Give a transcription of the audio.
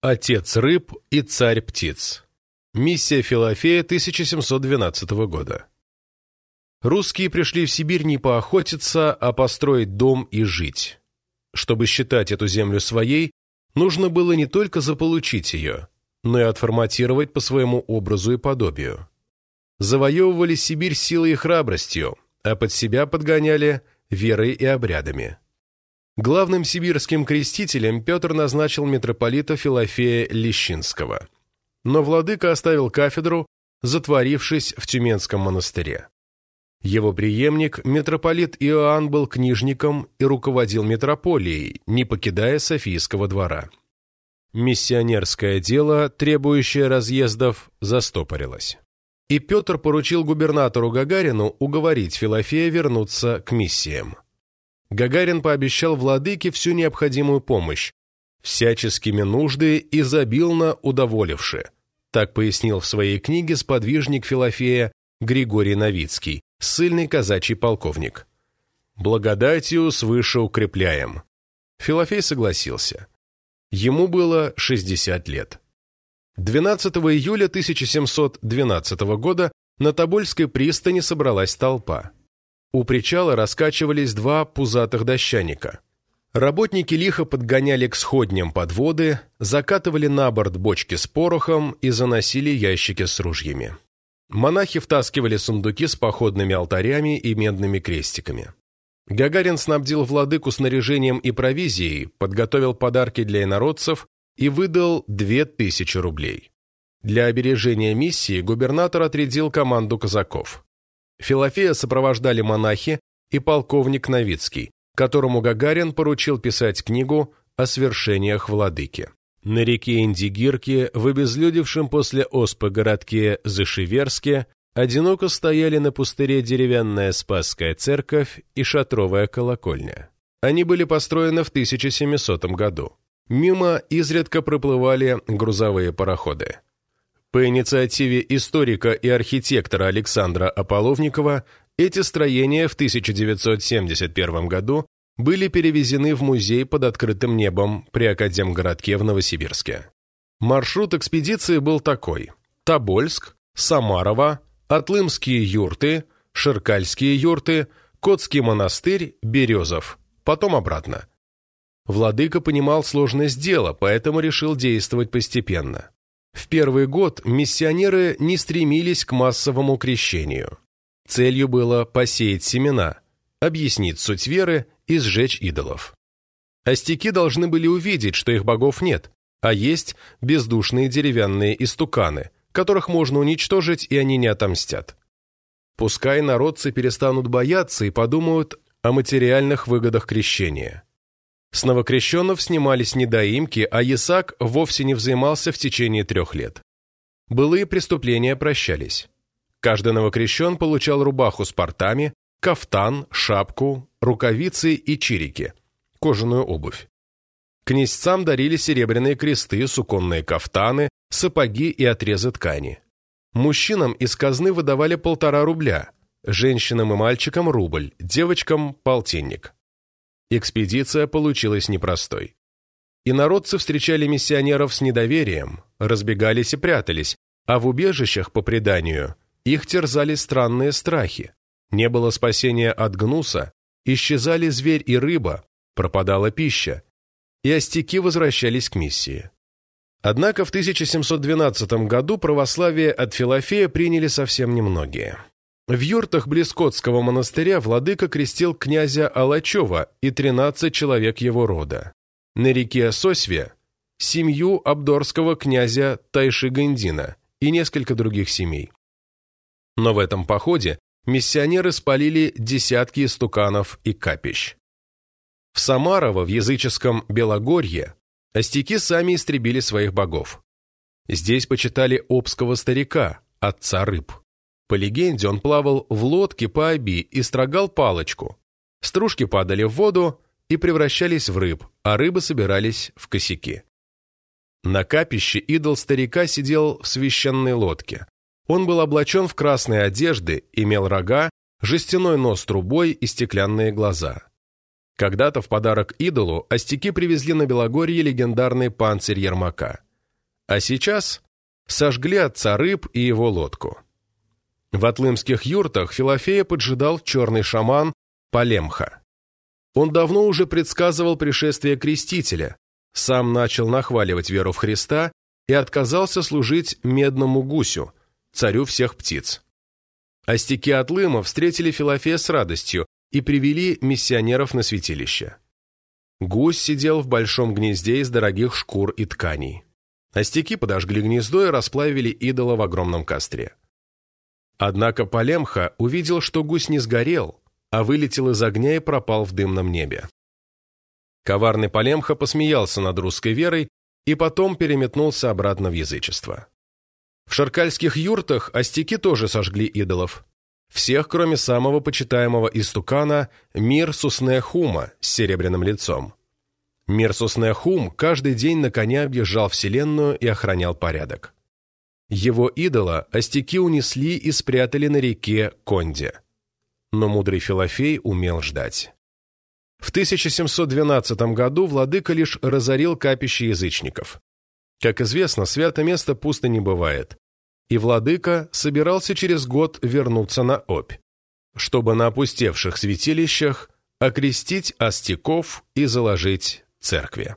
Отец рыб и царь птиц. Миссия Филофея 1712 года. Русские пришли в Сибирь не поохотиться, а построить дом и жить. Чтобы считать эту землю своей, нужно было не только заполучить ее, но и отформатировать по своему образу и подобию. Завоевывали Сибирь силой и храбростью, а под себя подгоняли верой и обрядами. Главным сибирским крестителем Петр назначил митрополита Филофея Лещинского. Но владыка оставил кафедру, затворившись в Тюменском монастыре. Его преемник, митрополит Иоанн, был книжником и руководил митрополией, не покидая Софийского двора. Миссионерское дело, требующее разъездов, застопорилось. И Петр поручил губернатору Гагарину уговорить Филофея вернуться к миссиям. Гагарин пообещал владыке всю необходимую помощь, всяческими нужды изобилно удоволивши. Так пояснил в своей книге сподвижник Филофея Григорий Новицкий, ссыльный казачий полковник. «Благодатью свыше укрепляем». Филофей согласился. Ему было 60 лет. 12 июля 1712 года на Тобольской пристани собралась толпа. У причала раскачивались два пузатых дощаника. Работники лихо подгоняли к сходням подводы, закатывали на борт бочки с порохом и заносили ящики с ружьями. Монахи втаскивали сундуки с походными алтарями и медными крестиками. Гагарин снабдил владыку снаряжением и провизией, подготовил подарки для инородцев и выдал две тысячи рублей. Для обережения миссии губернатор отрядил команду казаков. Филофея сопровождали монахи и полковник Новицкий, которому Гагарин поручил писать книгу о свершениях владыки. На реке Индигирке, в обезлюдевшем после оспы городке Зашиверске, одиноко стояли на пустыре деревянная Спасская церковь и шатровая колокольня. Они были построены в 1700 году. Мимо изредка проплывали грузовые пароходы. По инициативе историка и архитектора Александра Ополовникова эти строения в 1971 году были перевезены в музей под открытым небом при Академгородке в Новосибирске. Маршрут экспедиции был такой. Тобольск, Самарова, Атлымские юрты, Шеркальские юрты, Котский монастырь, Березов. Потом обратно. Владыка понимал сложность дела, поэтому решил действовать постепенно. В первый год миссионеры не стремились к массовому крещению. Целью было посеять семена, объяснить суть веры и сжечь идолов. Остяки должны были увидеть, что их богов нет, а есть бездушные деревянные истуканы, которых можно уничтожить, и они не отомстят. Пускай народцы перестанут бояться и подумают о материальных выгодах крещения. С новокрещенов снимались недоимки, а Исаак вовсе не взаимался в течение трех лет. Былые преступления прощались. Каждый новокрещен получал рубаху с портами, кафтан, шапку, рукавицы и чирики, кожаную обувь. Князцам дарили серебряные кресты, суконные кафтаны, сапоги и отрезы ткани. Мужчинам из казны выдавали полтора рубля, женщинам и мальчикам рубль, девочкам – полтинник. Экспедиция получилась непростой. Инородцы встречали миссионеров с недоверием, разбегались и прятались, а в убежищах, по преданию, их терзали странные страхи. Не было спасения от гнуса, исчезали зверь и рыба, пропадала пища, и остяки возвращались к миссии. Однако в 1712 году православие от Филофея приняли совсем немногие. В юртах Блескотского монастыря владыка крестил князя Алачева и 13 человек его рода. На реке Сосве – семью абдорского князя Тайши-Гандина и несколько других семей. Но в этом походе миссионеры спалили десятки истуканов и капищ. В Самарово, в языческом Белогорье, остяки сами истребили своих богов. Здесь почитали обского старика, отца рыб. По легенде, он плавал в лодке по оби и строгал палочку. Стружки падали в воду и превращались в рыб, а рыбы собирались в косяки. На капище идол старика сидел в священной лодке. Он был облачен в красные одежды, имел рога, жестяной нос трубой и стеклянные глаза. Когда-то в подарок идолу остяки привезли на Белогорье легендарный панцирь Ермака. А сейчас сожгли отца рыб и его лодку. В атлымских юртах Филофея поджидал черный шаман Полемха. Он давно уже предсказывал пришествие Крестителя, сам начал нахваливать веру в Христа и отказался служить медному гусю, царю всех птиц. Остяки Атлыма встретили Филофея с радостью и привели миссионеров на святилище. Гусь сидел в большом гнезде из дорогих шкур и тканей. Остяки подожгли гнездо и расплавили идола в огромном костре. Однако Полемха увидел, что гусь не сгорел, а вылетел из огня и пропал в дымном небе. Коварный Полемха посмеялся над русской верой и потом переметнулся обратно в язычество. В шаркальских юртах остяки тоже сожгли идолов. Всех, кроме самого почитаемого истукана, Мир Суснеахума с серебряным лицом. Мир Суснеахум каждый день на коне объезжал вселенную и охранял порядок. Его идола остяки унесли и спрятали на реке Конде. Но мудрый Филофей умел ждать. В 1712 году владыка лишь разорил капище язычников. Как известно, свято место пусто не бывает. И владыка собирался через год вернуться на Обь, чтобы на опустевших святилищах окрестить остяков и заложить церкви.